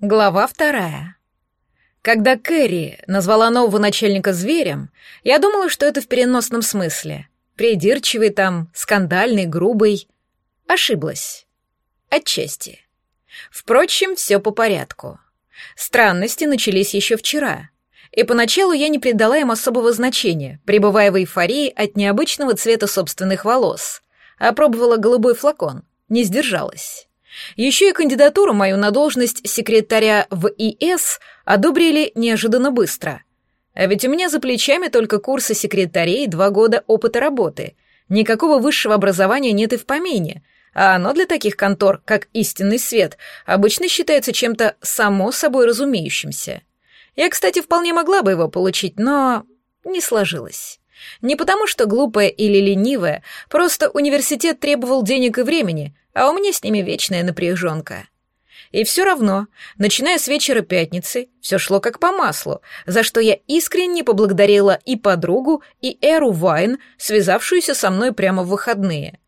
Глава вторая. Когда Кэрри назвала нового начальника зверем, я думала, что это в переносном смысле. Придирчивый там, скандальный, грубый. Ошиблась. Отчасти. Впрочем, все по порядку. Странности начались еще вчера. И поначалу я не придала им особого значения, пребывая в эйфории от необычного цвета собственных волос. Опробовала голубой флакон, не сдержалась. Еще и кандидатуру мою на должность секретаря в ИС одобрили неожиданно быстро. А ведь у меня за плечами только курсы секретарей и два года опыта работы. Никакого высшего образования нет и в помине, а оно для таких контор, как «Истинный свет», обычно считается чем-то само собой разумеющимся. Я, кстати, вполне могла бы его получить, но не сложилось. Не потому, что глупая или ленивая, просто университет требовал денег и времени, а у меня с ними вечная напряженка. И все равно, начиная с вечера пятницы, все шло как по маслу, за что я искренне поблагодарила и подругу, и Эру Вайн, связавшуюся со мной прямо в выходные.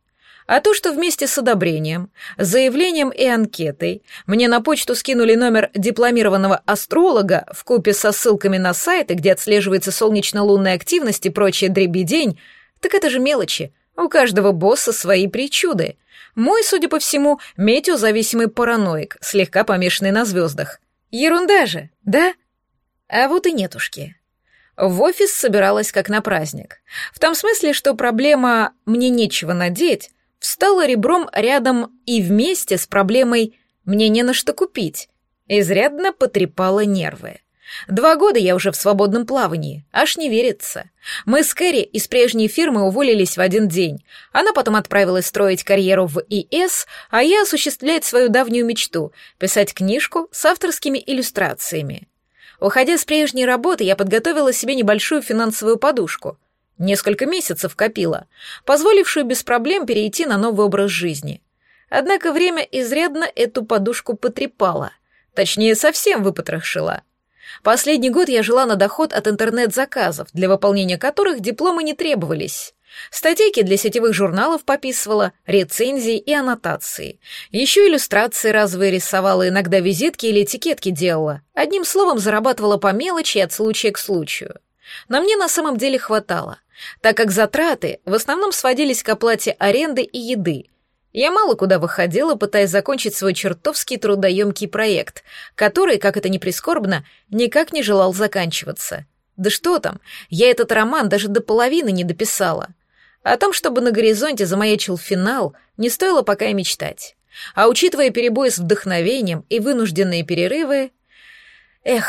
А то, что вместе с одобрением, заявлением и анкетой мне на почту скинули номер дипломированного астролога в купе со ссылками на сайты, где отслеживается солнечно-лунная активность и прочая дребедень, так это же мелочи. У каждого босса свои причуды. Мой, судя по всему, метеозависимый параноик, слегка помешанный на звездах. Ерунда же, да? А вот и нетушки. В офис собиралась как на праздник. В том смысле, что проблема «мне нечего надеть» встала ребром рядом и вместе с проблемой «мне не на что купить», изрядно потрепала нервы. Два года я уже в свободном плавании, аж не верится. Мы с Кэрри из прежней фирмы уволились в один день. Она потом отправилась строить карьеру в ИС, а я осуществлять свою давнюю мечту — писать книжку с авторскими иллюстрациями. Уходя с прежней работы, я подготовила себе небольшую финансовую подушку — Несколько месяцев копила, позволившую без проблем перейти на новый образ жизни. Однако время изрядно эту подушку потрепало. Точнее, совсем выпотрошила. Последний год я жила на доход от интернет-заказов, для выполнения которых дипломы не требовались. Статейки для сетевых журналов пописывала, рецензии и аннотации. Еще иллюстрации разовые рисовала, иногда визитки или этикетки делала. Одним словом, зарабатывала по мелочи от случая к случаю. Но мне на самом деле хватало так как затраты в основном сводились к оплате аренды и еды. Я мало куда выходила, пытаясь закончить свой чертовский трудоемкий проект, который, как это ни прискорбно, никак не желал заканчиваться. Да что там, я этот роман даже до половины не дописала. О том, чтобы на горизонте замаячил финал, не стоило пока и мечтать. А учитывая перебои с вдохновением и вынужденные перерывы... Эх...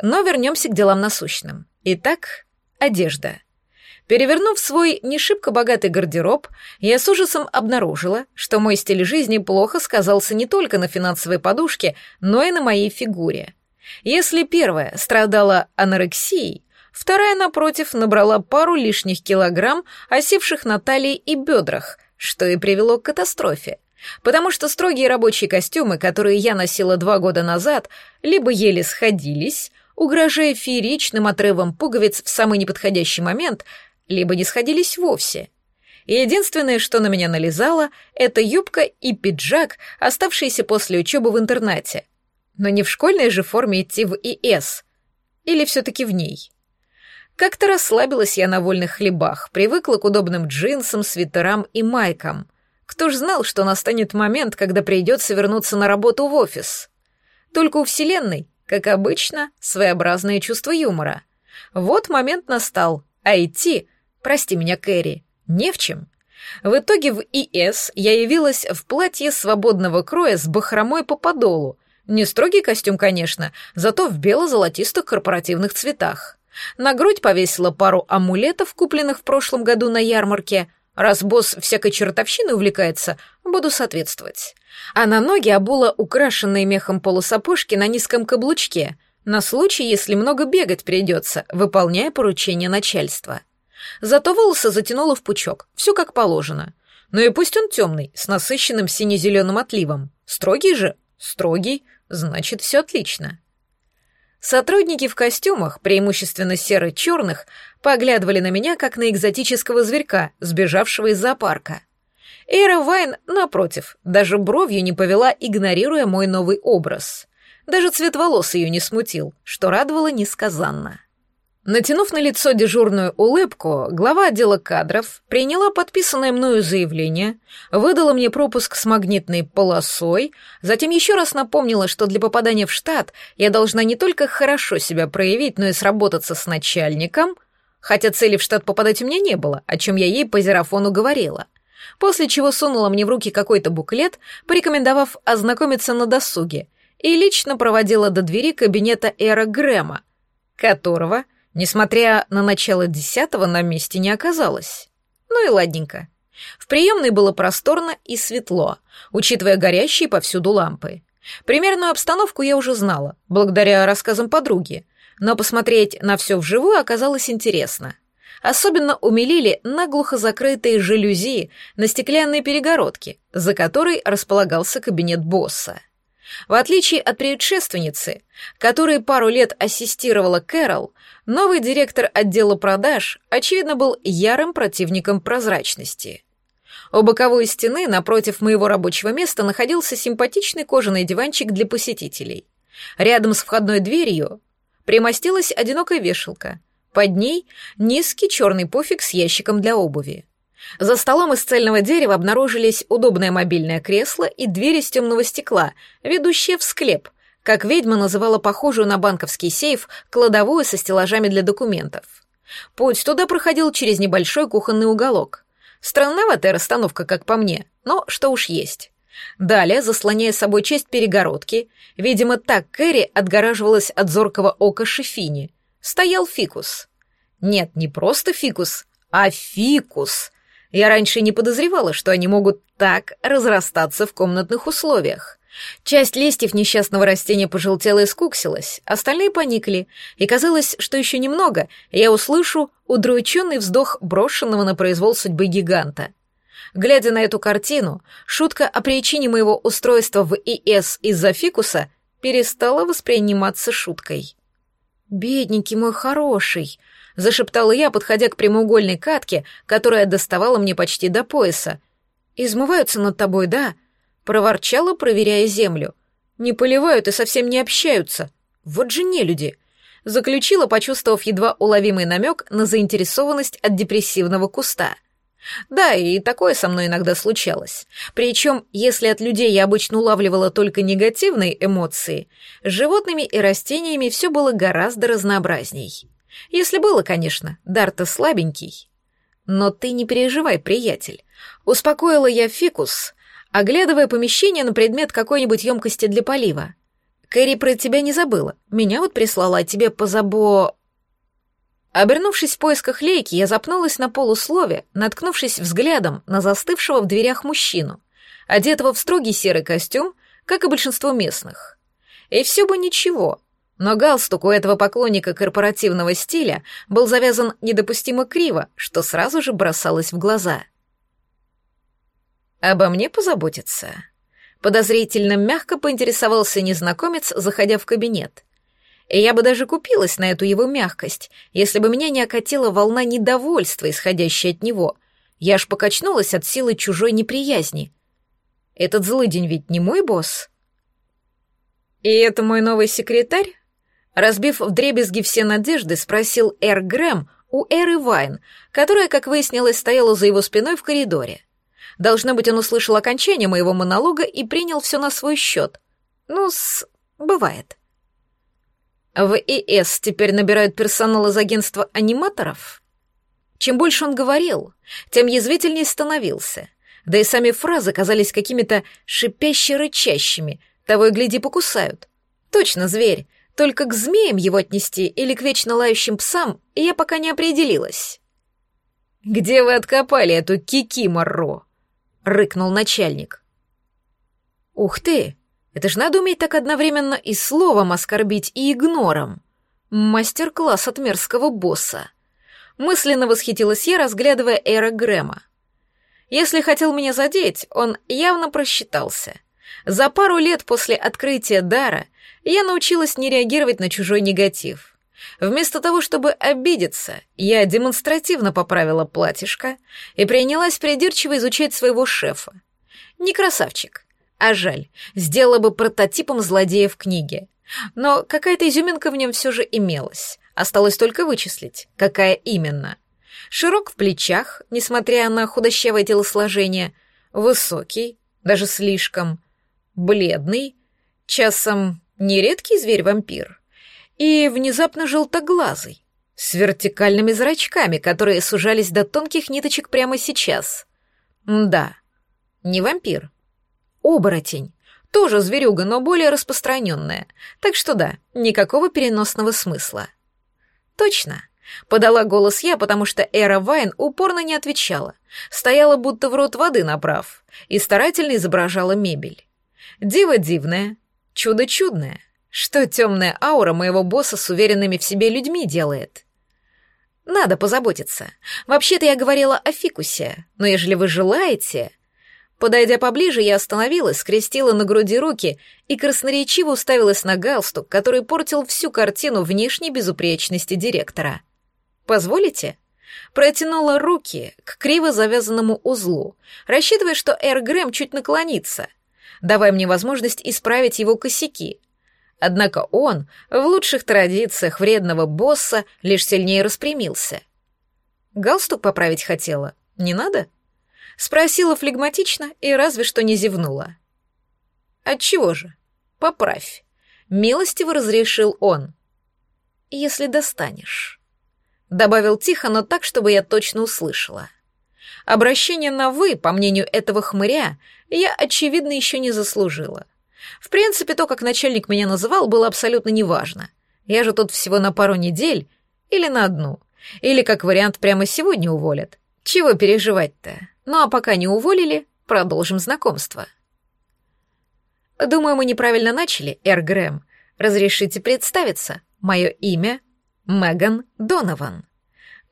Но вернемся к делам насущным. Итак, одежда. Перевернув свой не шибко богатый гардероб, я с ужасом обнаружила, что мой стиль жизни плохо сказался не только на финансовой подушке, но и на моей фигуре. Если первая страдала анорексией, вторая, напротив, набрала пару лишних килограмм, осевших на талии и бедрах, что и привело к катастрофе. Потому что строгие рабочие костюмы, которые я носила два года назад, либо еле сходились, угрожая фееричным отрывом пуговиц в самый неподходящий момент, либо не сходились вовсе. И единственное, что на меня налезало, это юбка и пиджак, оставшиеся после учебы в интернате. Но не в школьной же форме идти в ИС. Или все-таки в ней. Как-то расслабилась я на вольных хлебах, привыкла к удобным джинсам, свитерам и майкам. Кто ж знал, что настанет момент, когда придется вернуться на работу в офис? Только у Вселенной, как обычно, своеобразное чувство юмора. Вот момент настал, а идти Прости меня, Кэрри, не в чем. В итоге в ИС я явилась в платье свободного кроя с бахромой по подолу. Не строгий костюм, конечно, зато в бело-золотистых корпоративных цветах. На грудь повесила пару амулетов, купленных в прошлом году на ярмарке. Раз босс всякой чертовщиной увлекается, буду соответствовать. А на ноги обула украшенные мехом полусапожки на низком каблучке, на случай, если много бегать придется, выполняя поручения начальства. Зато волосы затянула в пучок, все как положено. Ну и пусть он темный, с насыщенным сине-зеленым отливом. Строгий же? Строгий, значит, все отлично. Сотрудники в костюмах, преимущественно серо-черных, поглядывали на меня, как на экзотического зверька, сбежавшего из зоопарка. Эра Вайн, напротив, даже бровью не повела, игнорируя мой новый образ. Даже цвет волос ее не смутил, что радовало несказанно. Натянув на лицо дежурную улыбку, глава отдела кадров приняла подписанное мною заявление, выдала мне пропуск с магнитной полосой, затем еще раз напомнила, что для попадания в штат я должна не только хорошо себя проявить, но и сработаться с начальником, хотя цели в штат попадать у меня не было, о чем я ей по зерафону говорила, после чего сунула мне в руки какой-то буклет, порекомендовав ознакомиться на досуге, и лично проводила до двери кабинета Эра Грэма, которого Несмотря на начало десятого, на месте не оказалось. Ну и ладненько. В приемной было просторно и светло, учитывая горящие повсюду лампы. Примерную обстановку я уже знала, благодаря рассказам подруги, но посмотреть на все вживую оказалось интересно. Особенно умилили наглухо закрытые жалюзи на стеклянной перегородке, за которой располагался кабинет босса. В отличие от предшественницы, которой пару лет ассистировала Кэрол, новый директор отдела продаж, очевидно, был ярым противником прозрачности. У боковой стены напротив моего рабочего места находился симпатичный кожаный диванчик для посетителей. Рядом с входной дверью примостилась одинокая вешалка. Под ней низкий черный пофиг с ящиком для обуви. За столом из цельного дерева обнаружились удобное мобильное кресло и дверь из темного стекла, ведущая в склеп, как ведьма называла похожую на банковский сейф кладовую со стеллажами для документов. Путь туда проходил через небольшой кухонный уголок. Странноватая расстановка, как по мне, но что уж есть. Далее, заслоняя собой часть перегородки, видимо, так Кэрри отгораживалась от зоркого ока Шефини, стоял фикус. Нет, не просто фикус, а фикус — я раньше не подозревала, что они могут так разрастаться в комнатных условиях. Часть листьев несчастного растения пожелтела и скуксилась, остальные поникли, и казалось, что еще немного, и я услышу удрученный вздох брошенного на произвол судьбы гиганта. Глядя на эту картину, шутка о причине моего устройства в ИС из-за фикуса перестала восприниматься шуткой. «Бедненький мой хороший», — зашептала я, подходя к прямоугольной катке, которая доставала мне почти до пояса. «Измываются над тобой, да?» — проворчала, проверяя землю. «Не поливают и совсем не общаются. Вот же не люди!» Заключила, почувствовав едва уловимый намек на заинтересованность от депрессивного куста. Да, и такое со мной иногда случалось. Причем, если от людей я обычно улавливала только негативные эмоции, с животными и растениями все было гораздо разнообразней. Если было, конечно, дар-то слабенький. Но ты не переживай, приятель. Успокоила я фикус, оглядывая помещение на предмет какой-нибудь емкости для полива. Кэрри про тебя не забыла. Меня вот прислала, а тебе позабо... Обернувшись в поисках лейки, я запнулась на полуслове, наткнувшись взглядом на застывшего в дверях мужчину, одетого в строгий серый костюм, как и большинство местных. И все бы ничего, но галстук у этого поклонника корпоративного стиля был завязан недопустимо криво, что сразу же бросалось в глаза. «Обо мне позаботиться?» Подозрительно мягко поинтересовался незнакомец, заходя в кабинет. И я бы даже купилась на эту его мягкость, если бы меня не окатила волна недовольства, исходящая от него. Я аж покачнулась от силы чужой неприязни. Этот злыдень ведь не мой босс. И это мой новый секретарь? Разбив вдребезги все надежды, спросил Эр Грэм у Эры Вайн, которая, как выяснилось, стояла за его спиной в коридоре. Должно быть, он услышал окончание моего монолога и принял все на свой счет. Ну, с... бывает. В ИС теперь набирают персонал из агентства аниматоров? Чем больше он говорил, тем язвительнее становился. Да и сами фразы казались какими-то шипяще-рычащими, того и гляди покусают. Точно зверь, только к змеям его отнести или к вечно лающим псам я пока не определилась. «Где вы откопали эту кикимору?» — рыкнул начальник. «Ух ты! Это ж надо уметь так одновременно и словом оскорбить, и игнором. Мастер-класс от мерзкого босса». Мысленно восхитилась я, разглядывая Эра Грэма. Если хотел меня задеть, он явно просчитался. За пару лет после открытия дара я научилась не реагировать на чужой негатив. Вместо того, чтобы обидеться, я демонстративно поправила платьишко и принялась придирчиво изучать своего шефа. Не красавчик, а жаль, сделала бы прототипом злодея в книге. Но какая-то изюминка в нем все же имелась. Осталось только вычислить, какая именно. Широк в плечах, несмотря на худощавое телосложение, высокий, даже слишком, бледный, часом нередкий зверь-вампир, и внезапно желтоглазый, с вертикальными зрачками, которые сужались до тонких ниточек прямо сейчас. Да, не вампир. Оборотень. Тоже зверюга, но более распространенная. Так что да, никакого переносного смысла. Точно. Подала голос я, потому что Эра Вайн упорно не отвечала. Стояла будто в рот воды направ и старательно изображала мебель. Диво дивное, чудо чудное. Что темная аура моего босса с уверенными в себе людьми делает? Надо позаботиться. Вообще-то я говорила о фикусе, но ежели вы желаете... Подойдя поближе, я остановилась, скрестила на груди руки и красноречиво уставилась на галстук, который портил всю картину внешней безупречности директора. «Позволите?» Протянула руки к криво завязанному узлу, рассчитывая, что Эр Грэм чуть наклонится, давая мне возможность исправить его косяки. Однако он, в лучших традициях вредного босса, лишь сильнее распрямился. Галстук поправить хотела. Не надо? Спросила флегматично и разве что не зевнула. Отчего же? Поправь. Милостиво разрешил он. Если достанешь. Добавил тихо, но так, чтобы я точно услышала. Обращение на «вы», по мнению этого хмыря, я, очевидно, еще не заслужила. В принципе, то, как начальник меня называл, было абсолютно неважно. Я же тут всего на пару недель или на одну. Или, как вариант, прямо сегодня уволят. Чего переживать-то? Ну а пока не уволили, продолжим знакомство. Думаю, мы неправильно начали, Эр Грэм. Разрешите представиться. Мое имя — Меган Донован.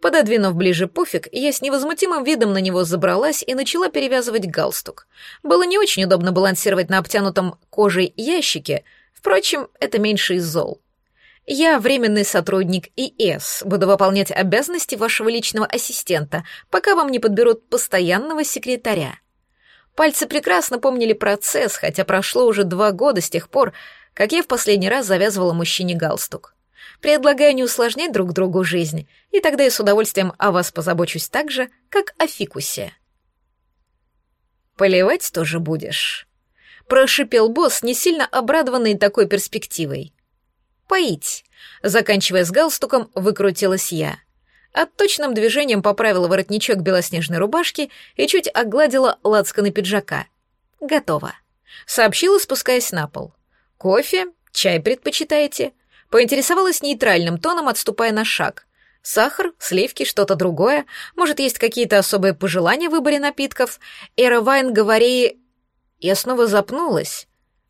Пододвинув ближе пуфик, я с невозмутимым видом на него забралась и начала перевязывать галстук. Было не очень удобно балансировать на обтянутом кожей ящике, впрочем, это меньше из зол. Я временный сотрудник ИС, буду выполнять обязанности вашего личного ассистента, пока вам не подберут постоянного секретаря. Пальцы прекрасно помнили процесс, хотя прошло уже два года с тех пор, как я в последний раз завязывала мужчине галстук. Предлагаю не усложнять друг другу жизнь, и тогда я с удовольствием о вас позабочусь так же, как о фикусе. «Поливать тоже будешь?» — прошипел босс, не сильно обрадованный такой перспективой поить. Заканчивая с галстуком, выкрутилась я. Отточным движением поправила воротничок белоснежной рубашки и чуть огладила лацканы пиджака. «Готово», — сообщила, спускаясь на пол. «Кофе? Чай предпочитаете?» Поинтересовалась нейтральным тоном, отступая на шаг. «Сахар? Сливки? Что-то другое? Может, есть какие-то особые пожелания в выборе напитков? Эра Вайн, говори...» Я снова запнулась,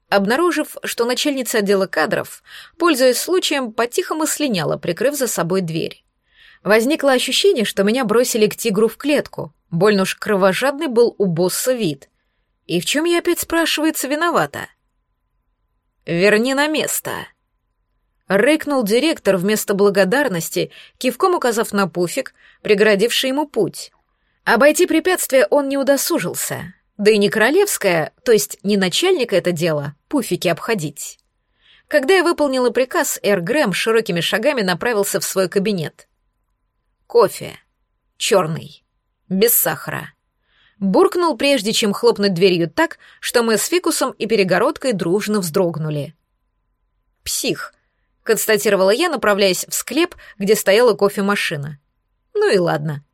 обнаружив, что начальница отдела кадров, пользуясь случаем, по-тихому слиняла, прикрыв за собой дверь. Возникло ощущение, что меня бросили к тигру в клетку. Больно уж кровожадный был у босса вид. И в чем я опять, спрашивается, виновата? «Верни на место», — рыкнул директор вместо благодарности, кивком указав на пуфик, преградивший ему путь. Обойти препятствие он не удосужился, да и не королевская, то есть не начальника это дело, пуфики обходить. Когда я выполнила приказ, Эр Грэм широкими шагами направился в свой кабинет. Кофе. Черный. Без сахара. Буркнул, прежде чем хлопнуть дверью так, что мы с Фикусом и перегородкой дружно вздрогнули. «Псих», — констатировала я, направляясь в склеп, где стояла кофемашина. «Ну и ладно».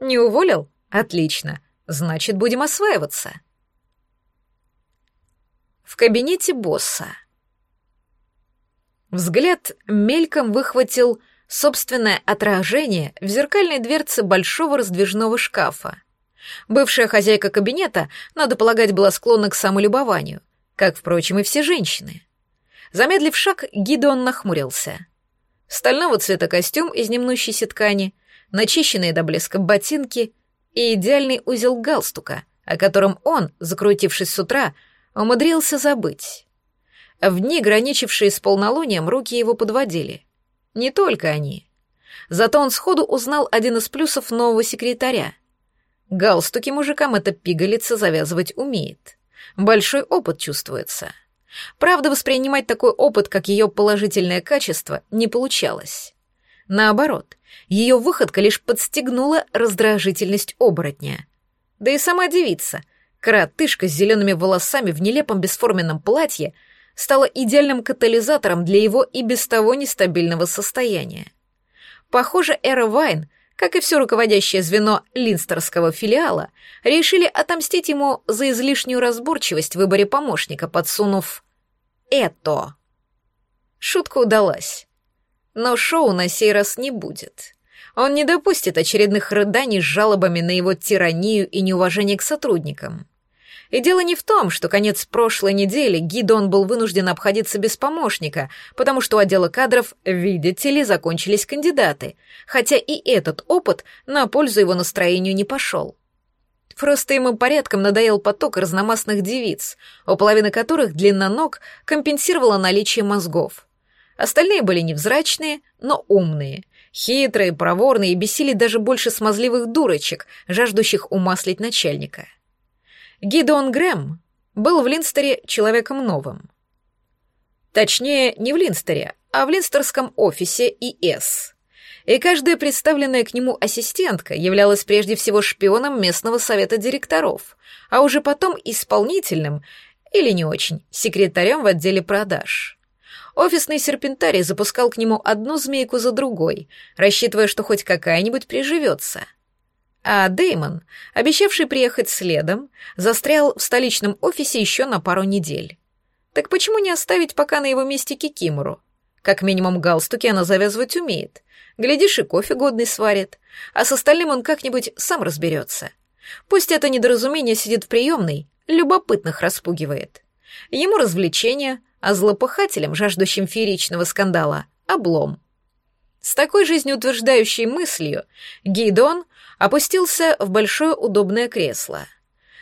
«Не уволил? Отлично. Значит, будем осваиваться. В кабинете босса. Взгляд мельком выхватил собственное отражение в зеркальной дверце большого раздвижного шкафа. Бывшая хозяйка кабинета, надо полагать, была склонна к самолюбованию, как, впрочем, и все женщины. Замедлив шаг, Гидеон нахмурился. Стального цвета костюм из немнущейся ткани, начищенные до блеска ботинки — и идеальный узел галстука, о котором он, закрутившись с утра, умудрился забыть. В дни, граничившие с полнолунием, руки его подводили. Не только они. Зато он сходу узнал один из плюсов нового секретаря. Галстуки мужикам эта пигалица завязывать умеет. Большой опыт чувствуется. Правда, воспринимать такой опыт, как ее положительное качество, не получалось. Наоборот, ее выходка лишь подстегнула раздражительность оборотня. Да и сама девица, коротышка с зелеными волосами в нелепом бесформенном платье, стала идеальным катализатором для его и без того нестабильного состояния. Похоже, Эра Вайн, как и все руководящее звено линстерского филиала, решили отомстить ему за излишнюю разборчивость в выборе помощника, подсунув «это». Шутка удалась. Но шоу на сей раз не будет. Он не допустит очередных рыданий с жалобами на его тиранию и неуважение к сотрудникам. И дело не в том, что конец прошлой недели Гидон был вынужден обходиться без помощника, потому что у отдела кадров, видите ли, закончились кандидаты, хотя и этот опыт на пользу его настроению не пошел. Просто ему порядком надоел поток разномастных девиц, у половины которых длина ног компенсировала наличие мозгов. Остальные были невзрачные, но умные, хитрые, проворные и бесили даже больше смазливых дурочек, жаждущих умаслить начальника. Гидеон Грэм был в Линстере человеком новым. Точнее, не в Линстере, а в линстерском офисе ИС. И каждая представленная к нему ассистентка являлась прежде всего шпионом местного совета директоров, а уже потом исполнительным, или не очень, секретарем в отделе продаж. Офисный серпентарий запускал к нему одну змейку за другой, рассчитывая, что хоть какая-нибудь приживется — а Деймон, обещавший приехать следом, застрял в столичном офисе еще на пару недель. Так почему не оставить пока на его месте Кикимору? Как минимум галстуки она завязывать умеет. Глядишь, и кофе годный сварит. А с остальным он как-нибудь сам разберется. Пусть это недоразумение сидит в приемной, любопытных распугивает. Ему развлечение, а злопыхателям, жаждущим фееричного скандала, облом. С такой жизнеутверждающей мыслью Гейдон опустился в большое удобное кресло,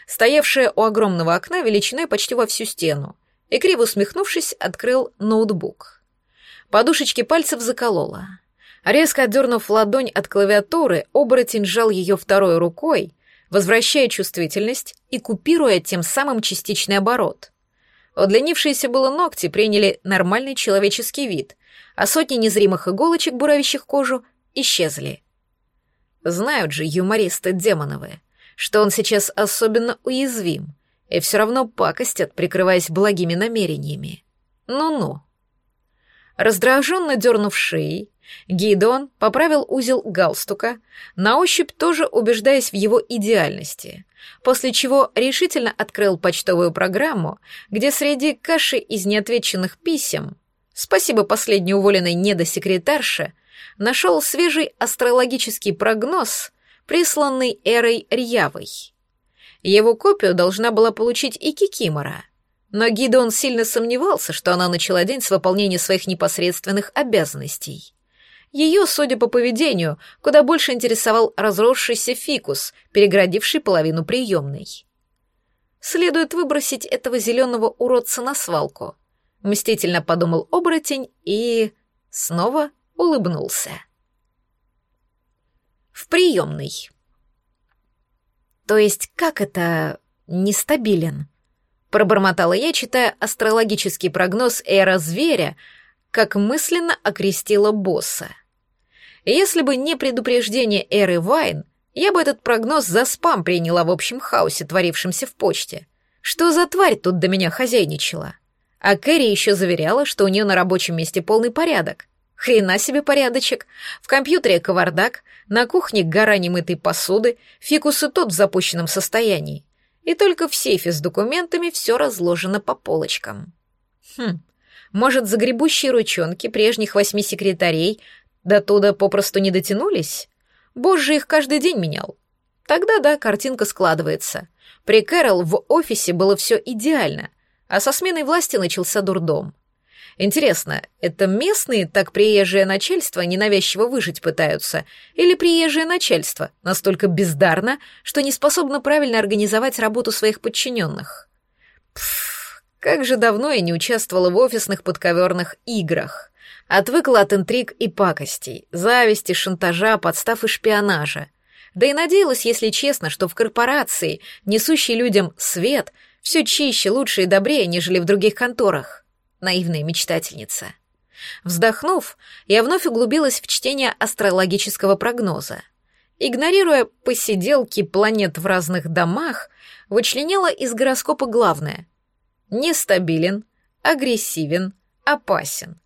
стоявшее у огромного окна величиной почти во всю стену, и, криво усмехнувшись, открыл ноутбук. Подушечки пальцев закололо. Резко отдернув ладонь от клавиатуры, оборотень сжал ее второй рукой, возвращая чувствительность и купируя тем самым частичный оборот. Удлинившиеся было ногти приняли нормальный человеческий вид, а сотни незримых иголочек, буравящих кожу, исчезли. Знают же юмористы демоновые, что он сейчас особенно уязвим, и все равно пакостят, прикрываясь благими намерениями. Ну-ну. Раздраженно дернув шеей, Гидон поправил узел галстука, на ощупь тоже убеждаясь в его идеальности, после чего решительно открыл почтовую программу, где среди каши из неотвеченных писем спасибо последней уволенной недосекретарше, нашел свежий астрологический прогноз, присланный Эрой Рьявой. Его копию должна была получить и Кикимора, но Гидеон сильно сомневался, что она начала день с выполнения своих непосредственных обязанностей. Ее, судя по поведению, куда больше интересовал разросшийся фикус, переградивший половину приемной. Следует выбросить этого зеленого уродца на свалку — Мстительно подумал оборотень и... снова улыбнулся. В приемной. То есть как это нестабилен? Пробормотала я, читая астрологический прогноз эра зверя, как мысленно окрестила босса. Если бы не предупреждение эры Вайн, я бы этот прогноз за спам приняла в общем хаосе, творившемся в почте. Что за тварь тут до меня хозяйничала? А Кэрри еще заверяла, что у нее на рабочем месте полный порядок. Хрена себе порядочек. В компьютере кавардак, на кухне гора немытой посуды, фикус и тот в запущенном состоянии. И только в сейфе с документами все разложено по полочкам. Хм, может, загребущие ручонки прежних восьми секретарей до туда попросту не дотянулись? Боже, их каждый день менял. Тогда да, картинка складывается. При Кэрол в офисе было все идеально — а со сменой власти начался дурдом. Интересно, это местные так приезжее начальство ненавязчиво выжить пытаются, или приезжее начальство настолько бездарно, что не способно правильно организовать работу своих подчиненных? Пф, как же давно я не участвовала в офисных подковерных играх. Отвыкла от интриг и пакостей, зависти, шантажа, подстав и шпионажа. Да и надеялась, если честно, что в корпорации, несущей людям свет — Все чище, лучше и добрее, нежели в других конторах. Наивная мечтательница. Вздохнув, я вновь углубилась в чтение астрологического прогноза. Игнорируя посиделки планет в разных домах, вычленяла из гороскопа главное. Нестабилен, агрессивен, опасен.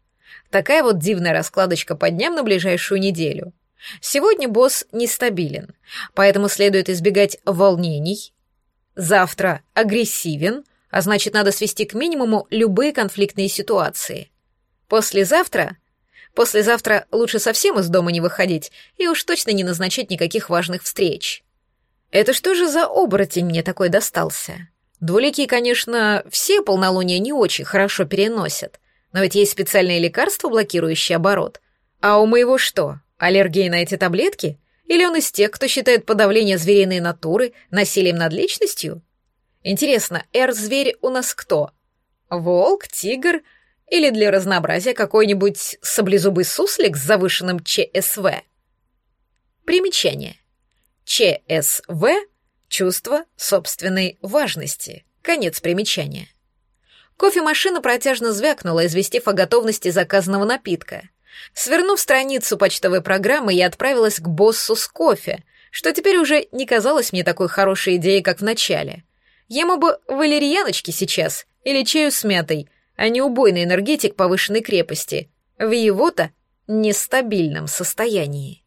Такая вот дивная раскладочка по дням на ближайшую неделю. Сегодня босс нестабилен, поэтому следует избегать волнений. Завтра агрессивен, а значит, надо свести к минимуму любые конфликтные ситуации. Послезавтра... Послезавтра лучше совсем из дома не выходить и уж точно не назначать никаких важных встреч. Это что же за оборотень мне такой достался? Двуликие, конечно, все полнолуния не очень хорошо переносят, но ведь есть специальные лекарства, блокирующие оборот. А у моего что, аллергия на эти таблетки? Или он из тех, кто считает подавление звериной натуры насилием над личностью? Интересно, эр-зверь у нас кто? Волк, тигр или для разнообразия какой-нибудь саблезубый суслик с завышенным ЧСВ? Примечание. ЧСВ — чувство собственной важности. Конец примечания. Кофемашина протяжно звякнула, известив о готовности заказанного напитка. Свернув страницу почтовой программы, я отправилась к боссу с кофе, что теперь уже не казалось мне такой хорошей идеей, как в начале. Ему бы валерьяночки сейчас или чаю с мятой, а не убойный энергетик повышенной крепости в его-то нестабильном состоянии.